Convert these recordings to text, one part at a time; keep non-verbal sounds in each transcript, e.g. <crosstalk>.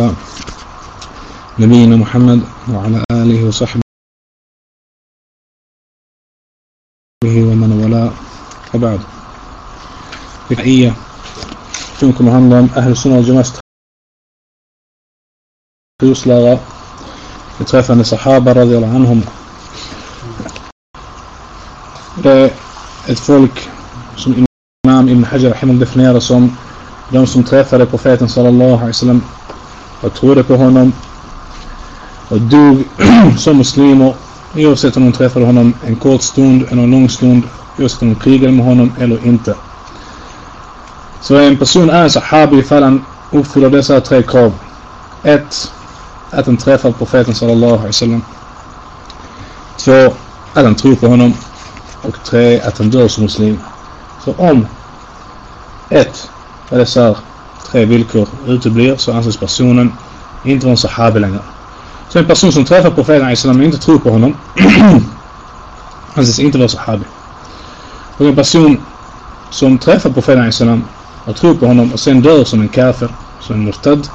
نعم. نبينا محمد وعلى آله وصحبه ومن ولا وبعد. بحقية شكرا لهم أهل السنة والجماعة خصوص لغة يتخاف الصحابة رضي الله عنهم. اتفولك إمام ابن حجر رحمه الله دفنيا رسوم دمسوا متخاف لكفاية صلى الله عليه وسلم. Och trodde på honom <clears throat> och dog som muslimer oavsett om de träffade honom en kort stund eller en lång stund oavsett om de krigade med honom eller inte. Så en person är en sahabi ifall han uppfyller dessa tre krav. Ett, att han träffar profeten sallallahu alaihi wasallam. Två, att han tror på honom. Och tre, att han dör som muslim. Så om ett av dessa tre villkor uteblir så anses personen inte vara en sahabi längre. Så en person som träffar profeten islam men inte tror på honom <clears throat> anses inte vara sahabi. Och en person som träffar profeten islam och tror på honom och sen dör som en kafir, som en murtad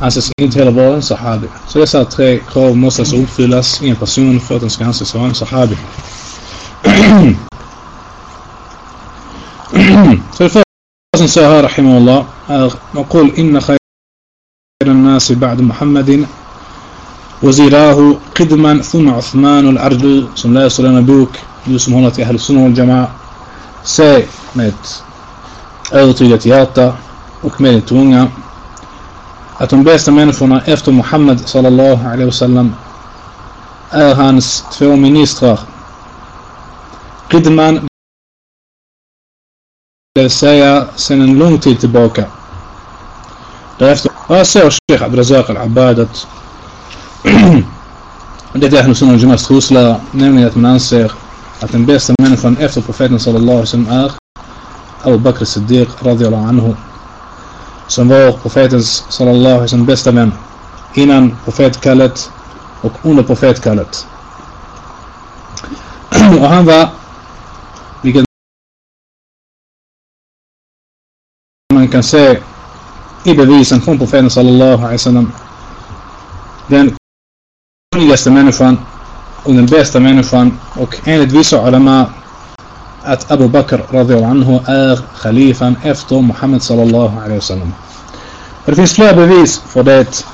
anses inte heller vara en sahabi. Så dessa tre krav måste alltså uppfyllas i en person för att den ska anses vara en sahabi. <clears throat> så det حسن سها رحمه الله. آه، نقول إن خير الناس بعد محمد وزيراه قدما ثم عثمان الأرجل بسم الله صلى الله عليه وسلم بيوك بسم الله أهل السنة والجماعة. سي ميت. أيضا تيجا تياتا. وكمين تونغا. أتم بيس تمين فونا إفتو محمد صلى الله عليه وسلم. آه، أهانس تفيرو منيستغ قدما det vill säga sedan en lång tid tillbaka därefter ah, vad säger Sheikh Abdrazak al-Abbad att <clears throat> det är det Sunnah al-Jamas troslära nämligen att man anser att den bästa människan efter profeten sallallahu alaihi wasallam är Abu Bakr Siddiq radiallahu anhu som var profetens sallallahu alaihi wasallam bästa vän innan profetkallet och under profetkallet. <clears throat> och han var man kan se i bevisen från profeten sallallahu alaihi wasallam den kunnigaste människan och den bästa människan och enligt vissa ulama att Abu Bakr radiyallahu anhu är khalifan efter Muhammed sallallahu alaihi wasallam. Det finns flera bevis för det.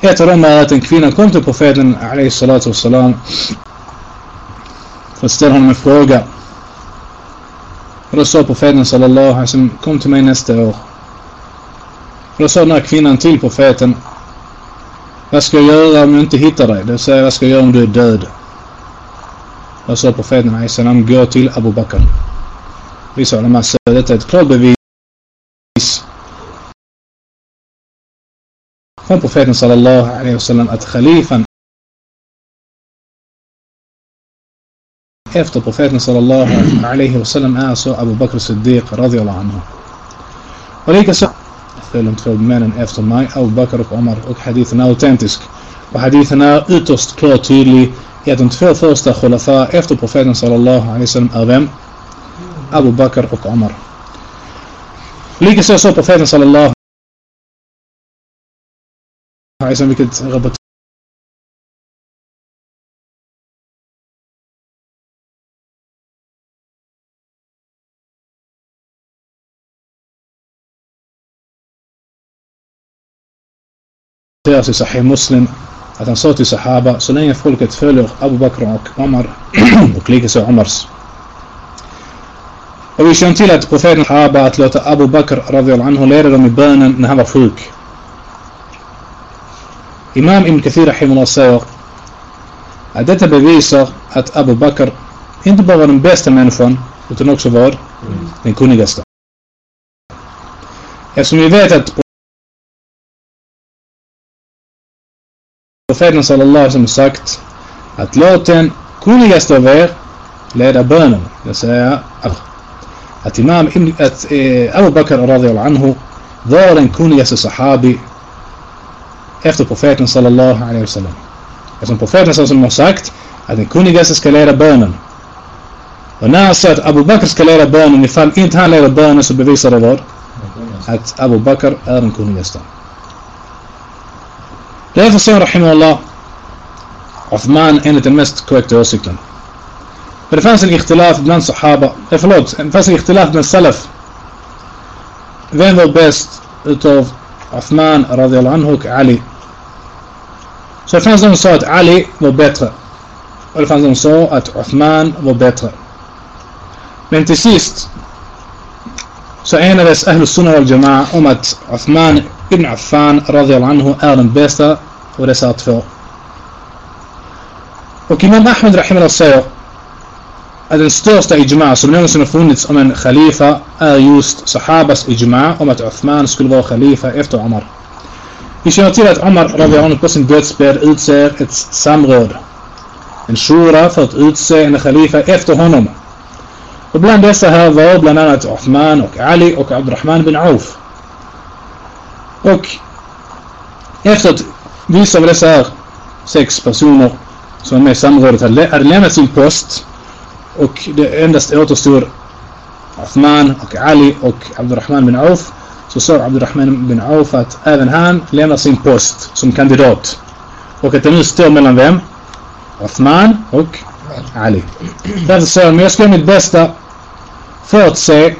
Ett av dem är att en kvinna kom till profeten alaihi salatu wassalam för att ställa honom en fråga. Och då sa profeten sallallahu alaihi wasallam kom till mig nästa år. Och då sa den här kvinnan till profeten vad ska jag göra om jag inte hittar dig? Det vill säga vad ska jag göra om du är död? Då sa profeten Aisalam? Gå till Abu Bakr. Vissa ulama säger detta är ett klart bevis från profeten sallallahu alaihi wasallam att khalifan efter profeten sallallahu alaihi wasallam är så Abu Bakr Siddiq radiyallahu anhu. Och likaså de två männen efter mig, Abu Bakr och Omar och hadithen är autentisk. Och hadithen är ytterst klart tydlig i att de två första khulafa efter profeten sallallahu alaihi wasallam är vem? Abu Bakr och Omar. Likaså sa profeten sallallahu alaihi wasallam vilket rapporteras i Sahih Muslim att han sa till Sahaba så länge folket följer Abu Bakr och Omar och likaså Omars. Och vi känner till att profeten Sahaba att låta Abu Bakr radiyallahu anhu leda dem i bönen när han var sjuk. Imam Ibn Kathir rahimahullah säger att detta bevisar att Abu Bakr inte bara var den bästa människan utan också var den kunnigaste. Eftersom vi vet att profeten sallallahu wasallam sagt att låt den kunnigaste av er leda bönen. Det säga att Imam att eh, Abu Bakr radiyallahu anhu var den kunnigaste sahabi efter profeten sallallahu alaihi wasallam. Eftersom profeten sallallahu har sagt att den kunnigaste ska leda bönen. Och när han sa att Abu Bakr ska leda bönen ifall inte han leder bönen så bevisar det vad? Att Abu Bakr är den kunnigaste. لذلك الصوم رحمه الله عثمان en het en mest correcte hussiken. فالفاس الاختلاف بين صحابة افلوت فاس الاختلاف بين السلف وين ذو بيست توف عثمان رضي الله عنه علي Så det fanns de som sa att Ali var bättre. Och det fanns de som sa att Uthman var bättre. Men till sist så enades Ahlus Sunnah al Jama'a om att Uthman ibn Affan radiallahu anhu är den bästa av dessa två. Och Imam Ahmed Rahimahullah säger att den största ijma som någonsin har funnits om en khalifa är just Sahabas ijma om att Uthman skulle vara khalifa efter Omar. Vi känner till att Omar radiallahu på sin dödsbädd utser ett samråd. En shura för att utse en khalifa efter honom. Och bland dessa här var bland annat Uthman och Ali och Abdurrahman bin Auf. Och efter att vissa av dessa här sex personer som är med i samrådet hade lämnat sin post och det endast återstod Uthman och Ali och Abdurrahman bin Auf så sa Abdurrahman bin Auf att även han lämnar sin post som kandidat och att det nu står mellan vem? Uthman och Ali. Därför sa han, men jag ska göra mitt bästa för att se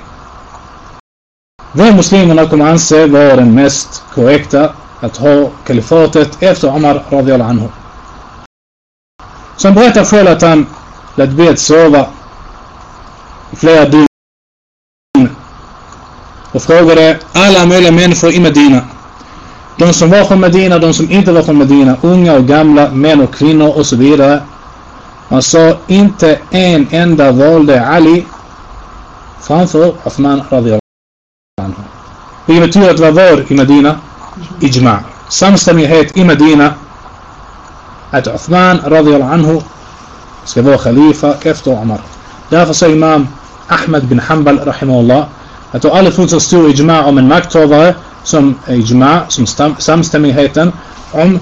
vem muslimerna kommer anse vara den mest korrekta att ha kalifatet efter Omar radiallahu anhu. Som berättar själv att han lät bli att sova i flera dygn och frågade alla möjliga människor i Medina. De som var från Medina, de som inte var från Medina, unga och gamla, män och kvinnor och så vidare. Han sa inte en enda valde Ali framför Uthman radiallahu anhu. Vilket betyder att det var vad i Medina? إجماع. سم سمي هيت إما دينا أت عثمان رضي الله عنه. سيبوه خليفة. كيف تو عمر؟ دافة إمام أحمد بن حنبل رحمه الله. أتو ألف نتستيو إجماع ومن ماك سم إجماع. سم سم سمي هيتا عم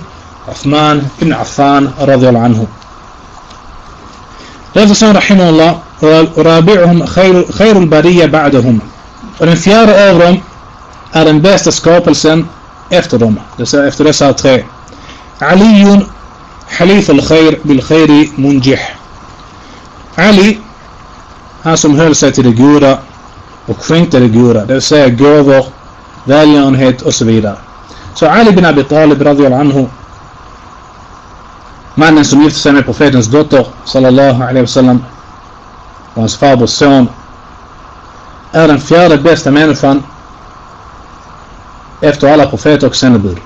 عثمان بن عفان رضي الله عنه. دافة سيما رحمه الله ورابعهم خير, خير البرية بعدهم. ونفيار أغرم أرن بيست سكوبلسن efter dem. Det efter dessa tre. Aliyun Halif al-Khair bil-Khairi munjih. Ali, han som höll sig till det goda och skänkte det goda, det vill säga gåvor, välgörenhet och så vidare. Så Ali bin Abi Talib radiyallahu anhu, mannen som gifte sig med profetens dotter sallallahu alaihi wasallam och hans farbors son, är den fjärde bästa människan efter alla profeter och sändebud.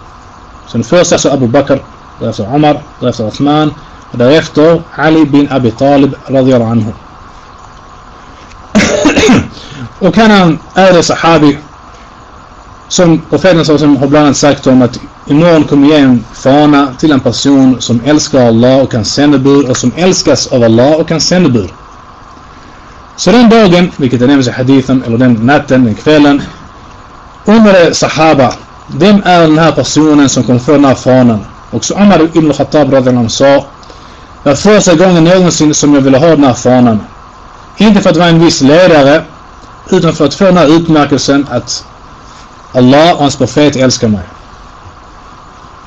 Så den första är alltså Abu Bakr därefter Omar, därefter Uthman och därefter Ali bin Abi Talib radiyallahu anhu. <coughs> och han är det sahabi som profeten som har bland annat sagt om att imorgon kommer ge en fana till en person som älskar Allah och kan sändebud och som älskas av Allah och kan sändebud. Så den dagen, vilket är nämns i hadithen, eller den natten, den kvällen, undrade sahaba, vem är den här personen som kommer få den här fanan? Och så Omar ibn Khattab radhiyallahu sa Det var första gången någonsin som jag ville ha den här fanan. Inte för att vara en viss ledare utan för att få den här utmärkelsen att Allah och hans profet älskar mig.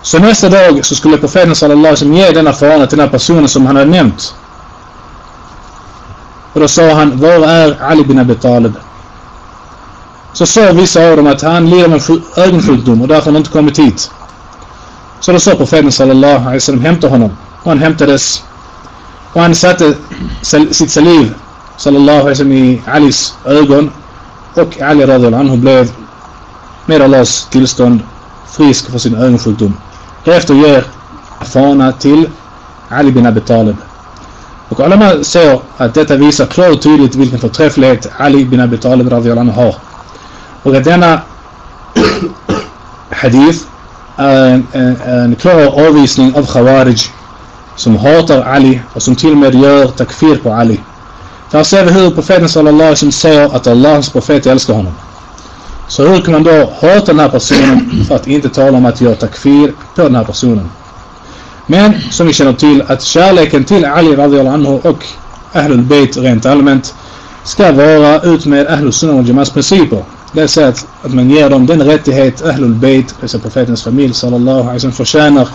Så nästa dag så skulle profeten sallallahu alaihi wasallam ge denna fana till den här personen som han hade nämnt. Och då sa han, var är Ali bin Abi Talib? Så sa vissa av dem att han lider av en ögonsjukdom och därför har han inte kommit hit. Så då sa profeten sallallahu alaihi wasallam hämta honom. Och han hämtades. Och han satte sitt saliv sallallahu alaihi wasallam i Alis ögon. Och Ali radhiyallahu anhu blev med Allahs tillstånd frisk för sin ögonsjukdom. Därefter ger fana till Ali bin Abi Talib. Och alla ser att detta visar klart och tydligt vilken förträfflighet Ali bin Abi Talib radhiyallahu anhu har. Och att denna hadith är en, en, klar avvisning av Khawarij som hatar Ali och som till och med gör takfir på Ali. För här ser vi hur profeten sallallahu alaihi säger att Allahs profet älskar honom. Så hur kan man då hata den här personen <coughs> för att inte tala om att göra takfir på den här personen? Men som vi känner till att kärleken till Ali radhiyallahu anhu och Ahlul Bayt rent allmänt ska vara ut med Ahlus Sunnah och Jamas principer. Det är så att, att man ger dem den rättighet Ahlul Bayt, dessa profetens familj sallallahu alaihi wasallam förtjänar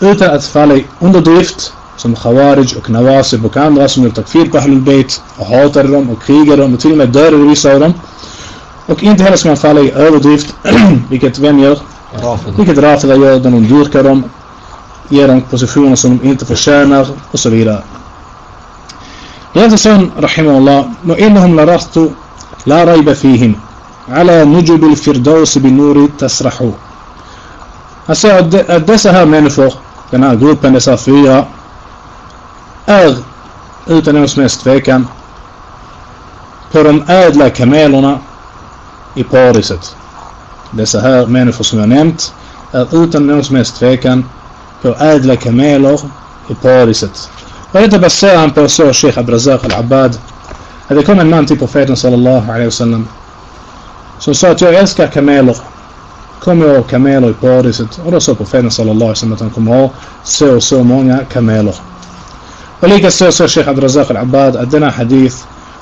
utan att falla i underdrift som Khawarij och Nawasib och andra som gör takfir på Ahlul Bayt och hatar dem och krigar dem och till och med dödar vissa av dem. Och inte heller ska man falla i överdrift, <clears throat> vilket vem gör? Rafida. Vilket Rafida gör, när de dyrkar dem, ger dem positioner som de inte förtjänar och så vidare. يغسن رحمه الله وإنهم لرست لا ريب فيهم على نجب الفردوس بالنور تسرح att dessa här människor, den här gruppen, dessa fyra, är utan någon som helst tvekan på de ädla kamelerna i paradiset. Dessa här människor som jag nämnt är utan någon som helst tvekan på ädla kameler i paradiset. Och detta baserar han på så Sheikh Abrazak al-Abbad. Att det kom en man till profeten sallallahu alaihi wasallam som sa att jag älskar kameler. Kommer jag ha kameler i paradiset? Och då sa profeten sallallahu alaihi att han kommer ha så och så många kameler. Och likaså sa Sheikh Abdrazak al-Abbad att denna hadith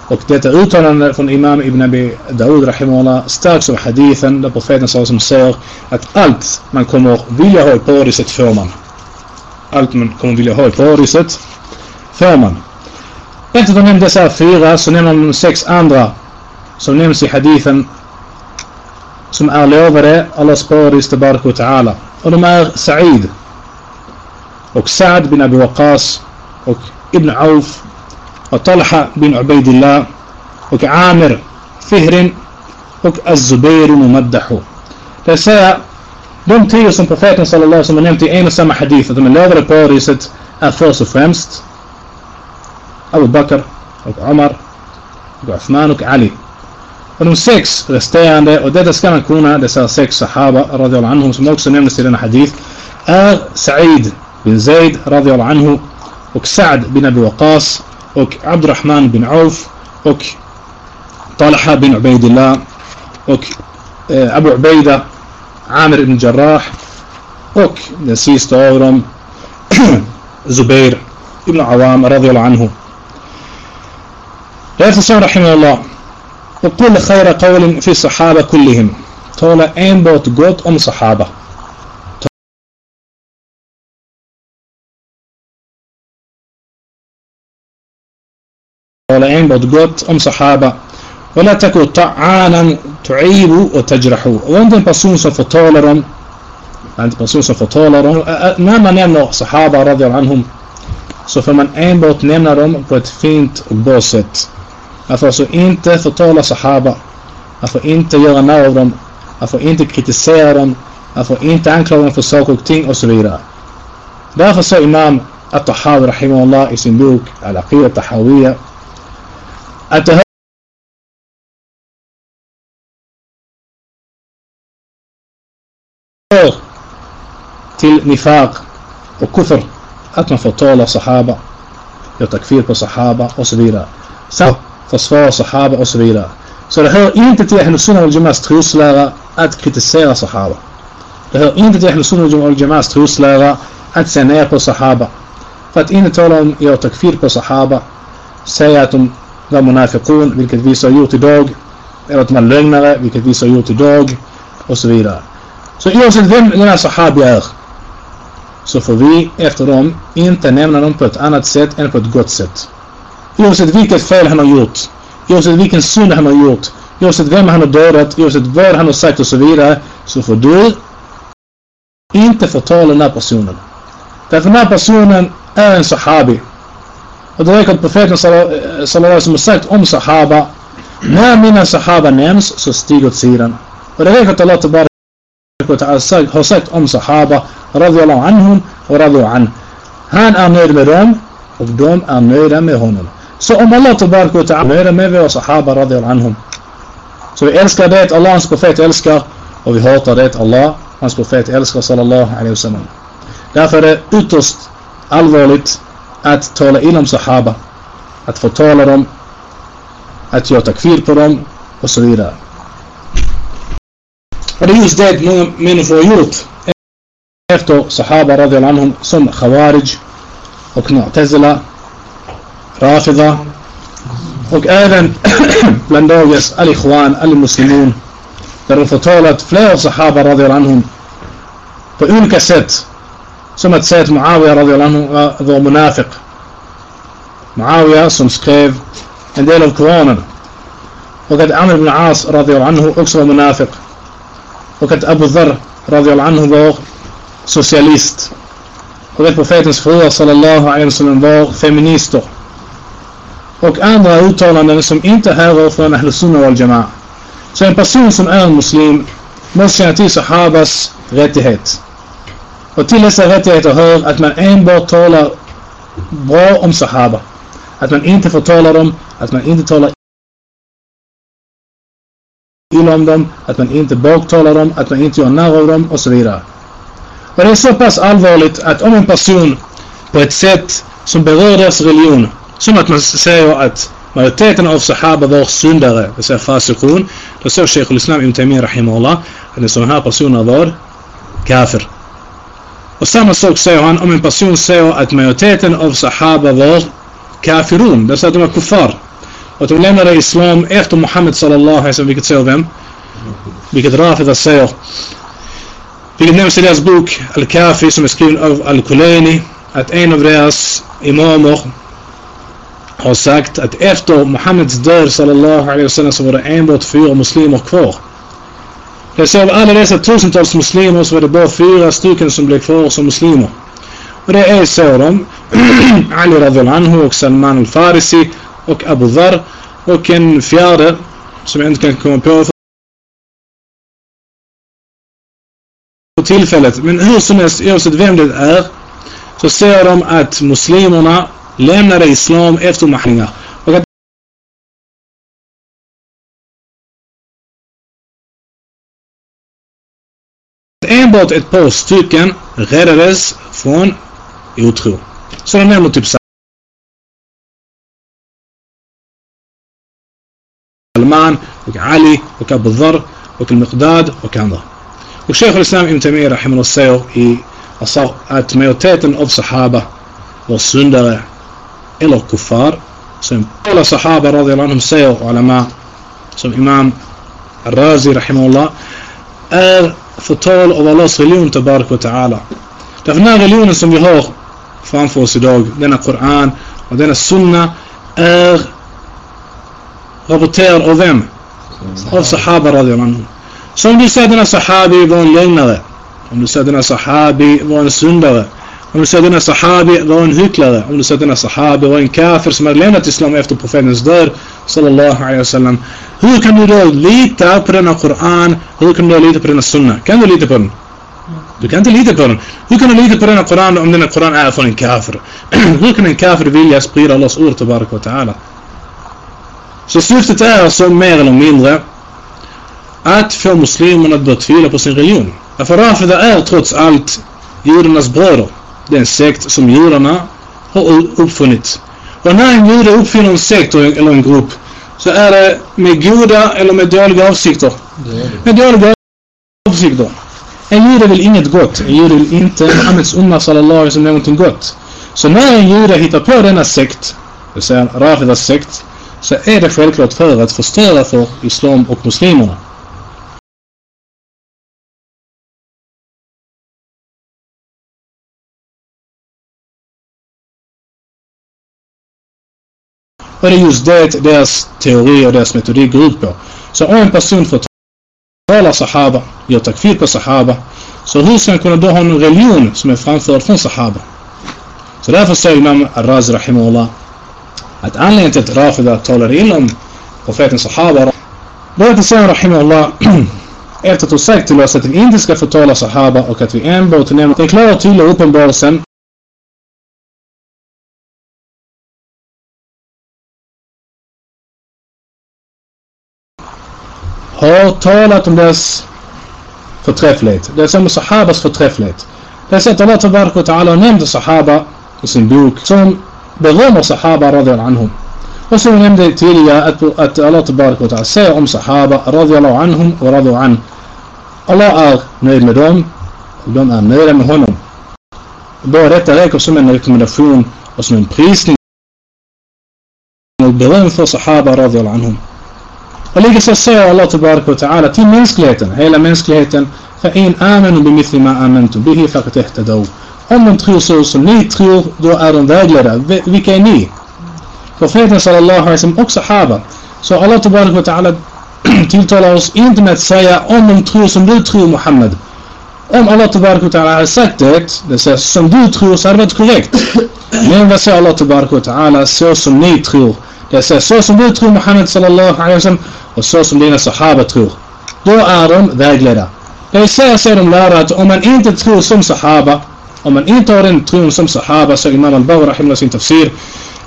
och detta uttalande från Imam Ibn Abi Daud Rahimullah stärks av hadithen där profeten sallallahu som säger att allt man kommer vilja ha i paradiset får man. Allt man kommer vilja ha i paradiset får man. Efter att de nämnde dessa fyra så nämner de sex andra som nämns i hadithen سمع ليوفر الله سبحانه تبارك وتعالى ولما سعيد وكسعد بن أبي وقاص وابن عوف وطلحة بن عبيد الله وكعامر فهر وكالزبير ممدح لسا دم تيو سن بفاتن صلى الله عليه وسلم نمتي اين سمع حديث دم ليوفر كور يست أثوس فهمست أبو بكر وعمر وعثمان وعلي Och de sex resterande, och detta ska man kunna, dessa sex sahaba radiallahu anhum som också nämndes i denna hadith, är Sa'id bin Zaid radiallahu anhu och Sa'd bin Abi Waqas och Abdurrahman bin Auf och Talha bin Ubaidillah och eh, Abu Ubaida Amir ibn Jarrah och den sista av Zubair ibn Awam radiallahu anhu. Därför sa الله وقول خير قول في الصحابة كلهم. تولى أين بوت قوت أم صحابة؟ تولى أين بوت قوت أم صحابة؟ ولا تكو طعانا تعيب وتجرح. وانت بصوصة فطولر تولرم أنت بسون سوف تولرم نعم نعم صحابة رضي الله عنهم. سوف من أين بوت نعم رم بوت فينت بوست. Får alltså inte förtala sahaba. Man får inte göra när av dem. Man får inte kritisera dem. Man får inte anklaga dem för saker och ting och så vidare. Därför sa Imam At-Tahawi rahimahullah i sin bok Al-Aqiyya Tahawiyya att det hör till nifaq och kufr att man förtalar sahaba, gör takfir på sahaba och så vidare. Så försvara sahaba och så vidare. Så det hör inte till Ahlus Sunnah wal Jamas troslära att kritisera sahaba. Det hör inte till Ahlus Sunnah wal Jamas troslära att se ner på sahaba. För att inte tala om göra takfir på sahaba, säga att de var munafiqun, vilket vissa har gjort idag, eller att de var lögnare, vilket vissa har gjort idag, och så vidare. Så oavsett vem den här sahabi är, så får vi efter dem inte nämna dem på ett annat sätt än på ett gott sätt. Oavsett vilket fel han har gjort. Oavsett vilken synd han har gjort. Oavsett vem han har dödat. Oavsett vad han har sagt och så vidare. Så får du inte förtala den här personen. Därför den här personen är en sahabi. Och det räcker att profeten eh, sallallahu som har sagt om sahaba. När mina sahaba nämns så stiger åt sidan. Och det räcker att Allah tillbaka har sagt om sahaba. Radiallahu anhum och radiallahu an. Han är nöjd med dem och de är nöjda med honom. Så om Allah tabarak och ta'ala är med våra sahaba radiallahu anhum. Så vi älskar det Allah hans profet älskar och vi hatar det Allah hans profet älskar sallallahu alaihi wasallam. Därför är det ytterst allvarligt att tala illa om sahaba. Att förtala dem. Att göra takfir på dem och så vidare. Och det är just det många människor har gjort efter sahaba radiallahu anhum som khawarij och mu'tazila رافضة. وكأيضا لندو <coughs> يسأل إخوان المسلمين در فطولة فلاو صحابة رضي الله عنهم. فإن كسيت. ثم تسيت معاوية رضي الله عنه آه، ذو منافق. معاوية سمسكيف عند إلو كوانا وقد عمر بن عاص رضي الله عنه أكسو منافق. وقد أبو ذر رضي الله عنه ذو سوسياليست. وقد بفيتنس فهو صلى الله عليه وسلم ذو فيمينيستو Och andra uttalanden som inte härrör från Ahl Sunnah wal Jama'a. Så en person som är muslim måste känna till Sahabas rättighet. Och till dessa rättigheter hör att man enbart talar bra om Sahaba. Att man inte förtalar dem, att man inte talar illa om dem, att man inte baktalar dem, att man inte gör narr av dem och så vidare. Och det är så pass allvarligt att om en person på ett sätt som berör deras religion, som att man säger att majoriteten av sahaba var syndare, det säga fasikun, då säger Sheikh al-Islam Ibn Taymiyyah rahimahullah att en sån här person var kafir. Och samma sak säger han om en person säger att majoriteten av sahaba var kafirun, det säga att de var kuffar. Och de lämnade islam efter Muhammed sallallahu alaihi wasallam, vilket säger vem? Vilket Rafida säger. Vilket nämns i deras bok Al-Kafi som är skriven av Al-Kulaini. Att en av deras imamer har sagt att efter Muhammeds död sallallahu alaihi wasallam så var det enbart fyra muslimer kvar. Det ser av alla dessa tusentals muslimer så var det bara fyra stycken som blev kvar som muslimer. Och det är så de <clears throat> Ali Radul anhu och Salman al-Farisi och Abu Dhar och en fjärde som jag inte kan komma på för tillfället. Men hur som helst, oavsett vem det är, så ser de att muslimerna lämnar islam efter Mahringa. Enbart ett par stycken räddades från otro. Så de nämner typ سلمان وعلي وكأبو الذر وكالمقداد وكأنضر وشيخ الإسلام ابن تيمية رحمه الله säger i alltså att majoriteten av sahaba var syndare إلى الكفار. إلى صحابة رضي الله عنهم سيء علماء. إمام الرازي رحمه الله. فطول أضل الله صليون تبارك وتعالى. دفنا غليون اسم يهوخ فان فوسيدوغ دينا قرآن ودينا السنة أغ غبطير أذن أو صحابة رضي الله عنهم. سوف نسادنا صحابي بون لينا ونسادنا صحابي بون سندا om du säger denna Sahabi var en hycklare, om du säger denna Sahabi var en kafir som hade lämnat Islam efter profetens död, sallallahu alaihi wasallam. Hur kan du då lita på denna Koran? Hur kan du då lita på denna Sunna? Kan du lita på den? Du kan inte lita på den. Hur kan du lita på denna Koran om denna Koran är från en kafir? <clears throat> Hur kan en kafir vilja sprida Allahs ord till Barak ta'ala? Så syftet är alltså mer eller mindre att få muslimerna att börja tvivla på sin religion. Därför Rafida är trots allt judarnas bröder. Det är en sekt som judarna har uppfunnit. Och när en jude uppfinner en sekt eller en grupp så är det med goda eller med dåliga avsikter. Med dåliga avsikter. En jude vill inget gott. En jude vill inte Muhammeds umma sallallahu wasallam någonting gott. Så när en jude hittar på denna sekt, det vill säga Rafidas sekt, så är det självklart för att förstöra för islam och muslimerna. Och det är just det deras teori och deras metodik går ut på. Så om en person förtalar sahaba, gör takfir på sahaba, så hur ska han kunna då ha en religion som är framförd från sahaba? Så därför säger Imam Al-Razi Rahimullah att anledningen till att Rafida talar illa om profeten sahaba då att säga Rahimullah <clears throat> efter att ha sagt till oss att vi inte ska förtala sahaba och att vi enbart nämner den klara och tydliga uppenbarelsen har talat om deras förträfflighet. Det är som sahabas förträfflighet. Det är så att Allah tabarak och ta'ala nämnde sahaba i sin bok som berömmer sahaba radiyallahu anhum. Och som vi nämnde tidigare att, att Allah och ta'ala säger om sahaba radiyallahu anhum och radiyallahu an. Allah är nöjd med dem och de är nöjda med honom. Bara detta räcker som en rekommendation och som en prisning och beröm för sahaba radiyallahu anhum. Och likaså säger Allah tabarak wa ta'ala till mänskligheten, hela mänskligheten فإن آمنوا بمثل ما آمنتم به فقد اهتدوا om de tror så som ni tror, då är de vägledda. Vilka är ni? Profeten sallallahu alaihi wasallam och sahaba. Så Allah tabarak wa ta'ala <clears throat> tilltalar oss inte med att säga om de tror som du tror Muhammed. Om Allah tabarak wa ta'ala hade sagt det, det säger som du tror så hade det varit korrekt. Men vad säger Allah tabarak wa ta'ala så som ni tror? Det säger så som du tror Muhammed sallallahu alaihi wasallam och så som dina sahaba tror. Då är de vägledda. Det säger sig de lärare att om man inte tror som sahaba, om man inte har den tron som sahaba, så Imam al-Bawra himla sin tafsir,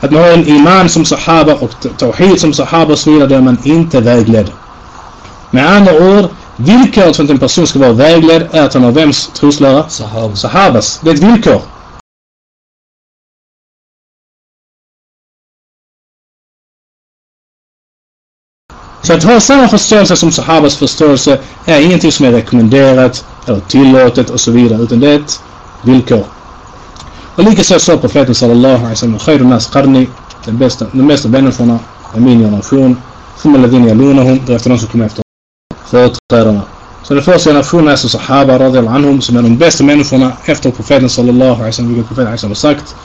att man har en iman som sahaba och tawhid som sahaba och så vidare, då är man inte vägledd. Med andra ord, villkoret för att en person ska vara vägledd är att han har vems troslära? Sahaba. Sahabas. Det är ett villkor. Så att ha samma förståelse som Sahabas förståelse är ingenting som är rekommenderat eller tillåtet och så vidare utan det är ett villkor. Och likaså sa profeten sallallahu alaihi wasallam khairun nas qarni den bästa, de bästa människorna är min generation ثم الذين يلونهم därefter de som kommer efter företrädarna. Så den första generationen är så Sahaba radiyallahu anhum som är de bästa människorna efter profeten sallallahu alaihi wasallam vilket profeten har sagt.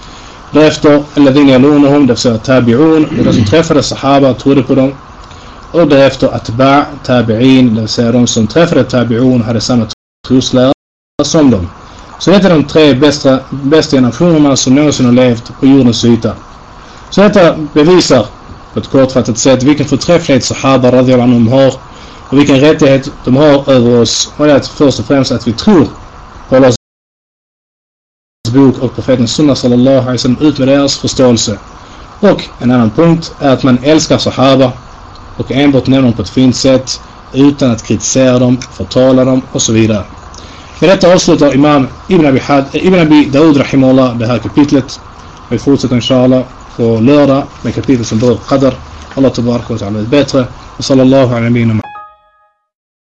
Därefter الذين يلونهم det vill säga tabi'un, det är de som träffade Sahaba trodde på dem och därefter atba' tabi'in, det vill säga de som träffade tabi'un hade samma troslära som dem. Så detta är de tre bästa, bästa generationerna som någonsin har levt på jordens yta. Så detta bevisar på ett kortfattat sätt vilken förträfflighet Sahaba radiallahu har och vilken rättighet de har över oss. Och det är att först och främst att vi tror på Allahs bok och profeten Sunna sallallahu alaihi wasallam ut med deras förståelse. Och en annan punkt är att man älskar Sahaba och enbart nämna dem på ett fint sätt utan att kritisera dem, förtala dem och så vidare. Med detta avslutar Imam Ibn Abi, Had, eh, Ibn Abi Daud Rahimullah det här kapitlet. Vi fortsätter inshallah på lördag med kapitlet som berör Qadr. Allah tabarak wa ta'ala bättre. Och sallallahu ala nabiyina